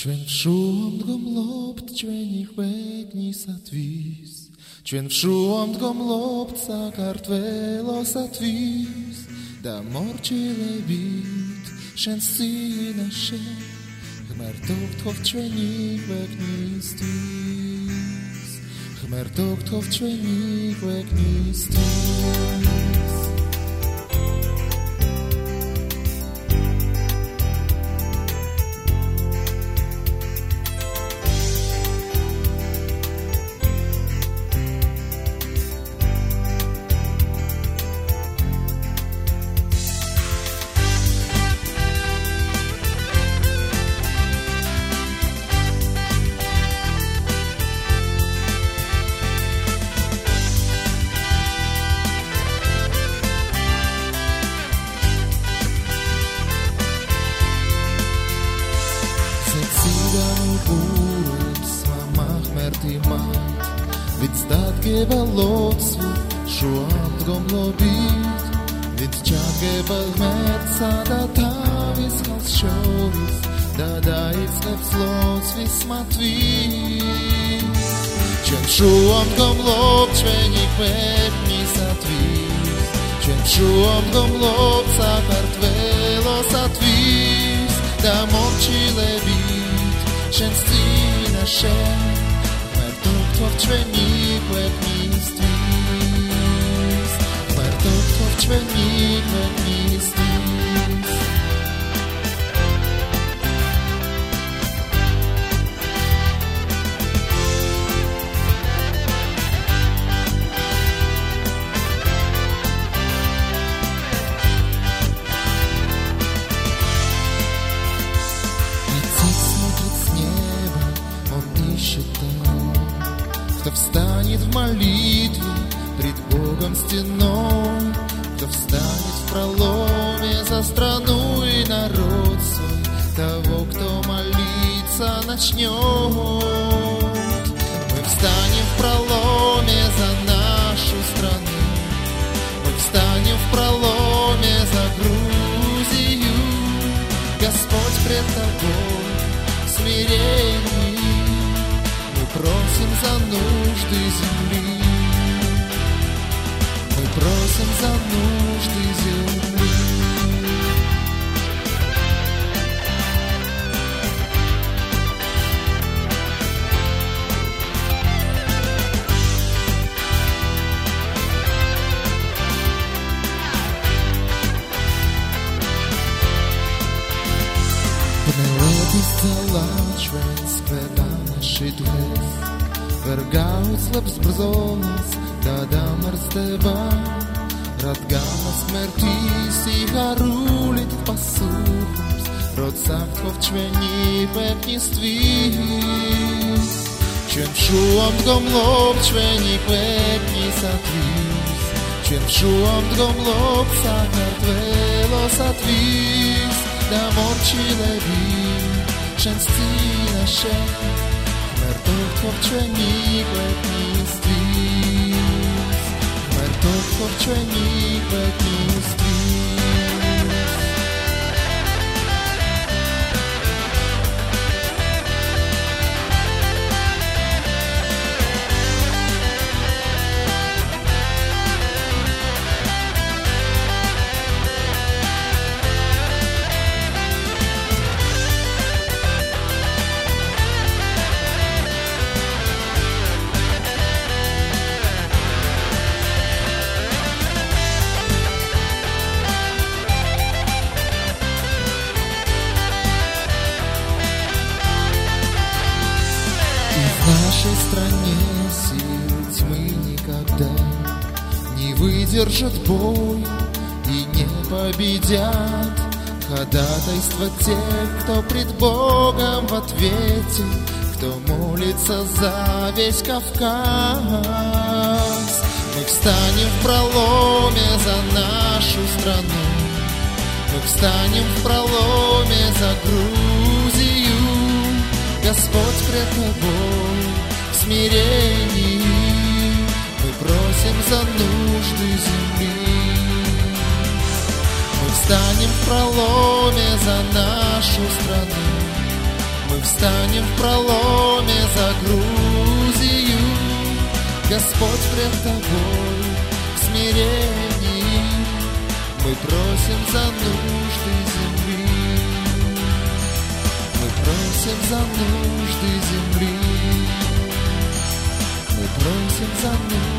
ჩვენ შუამდგომლობთ ჩვენი ღვედნისათვის ჩვენ შუამდგომლობთ საქართველოსათვის. და მორჩილებით შენ სინაშე ღმერთობთ ჩვენი ღვედნისთვის ღმერთობთ ჩვენი ღვედნისთვის მათი მაგ ვიც დადგება ლოცვა შუა მდგომლობით. ვიც ჩაგება ღმერთსა და თავის ხელს შორის და დაიწყებს ლოცვის მათთვის. ჩვენ შუა მდგომლობ ჩვენი ქვეყნისათვის. ჩვენ შუა მდგომლობ საქართველოსათვის და მომჩილებით შენს წინაშე Of łeb mi zdjęć Bardzo wtórnik, łeb Богом стеной, Кто встанет в проломе за страну и народ свой, Того, кто молиться начнет. Мы встанем в проломе за нашу страну, Мы встанем в проломе за Грузию, Господь пред тобой в смирении просим за нужды земли. Мы просим за нужды земли. šitvēs, var gauts labs brzonas, tādām ar stebām, radgamas mērķīs ვერ გავძლებს ბრძოლას და დამარცხდება რადგანაც მერტი სიხარულით პასუხობს როცა ხთով ჩვენი ქვეყნისთვის ჩვენ შუამდგომლობ ჩვენი ქვეყნისათვის ჩვენ შუამდგომლობ საქართველოსათვის და მორჩილები შენს წინაშე poprzeniłe pistis, warto poprzeniłe pistis. Нашей стране сил тьмы никогда не выдержат бой и не победят. Ходатайство тех, кто пред Богом в ответе, кто молится за весь Кавказ. Мы встанем в проломе за нашу страну, мы встанем в проломе за Грузию, Господь пред тобой в смирении. Мы просим за нужды земли. Мы встанем в проломе за нашу страну. Мы встанем в проломе за Грузию, Господь пред тобой в смирении. Мы просим за нужды земли, Мы просим за нужды земли, i'm me.